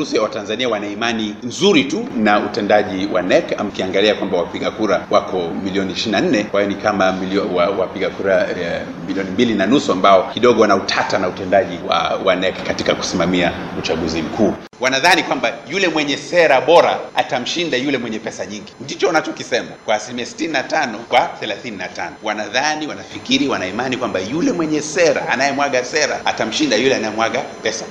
nusu ya Watanzania wana imani nzuri tu na utendaji wa NEC, mkiangalia kwamba wapiga kura wako milioni 24, kwa hiyo ni kama milio, wa, wapiga kura eh, milioni mbili na nusu ambao kidogo wana utata na utendaji wa, wa NEC katika kusimamia uchaguzi mkuu. Wanadhani kwamba yule mwenye sera bora atamshinda yule mwenye pesa nyingi. Ndicho wanachokisema kwa asilimia 65 kwa 35. Wanadhani, wanafikiri, wanaimani kwamba yule mwenye sera anayemwaga sera atamshinda yule anayemwaga pesa.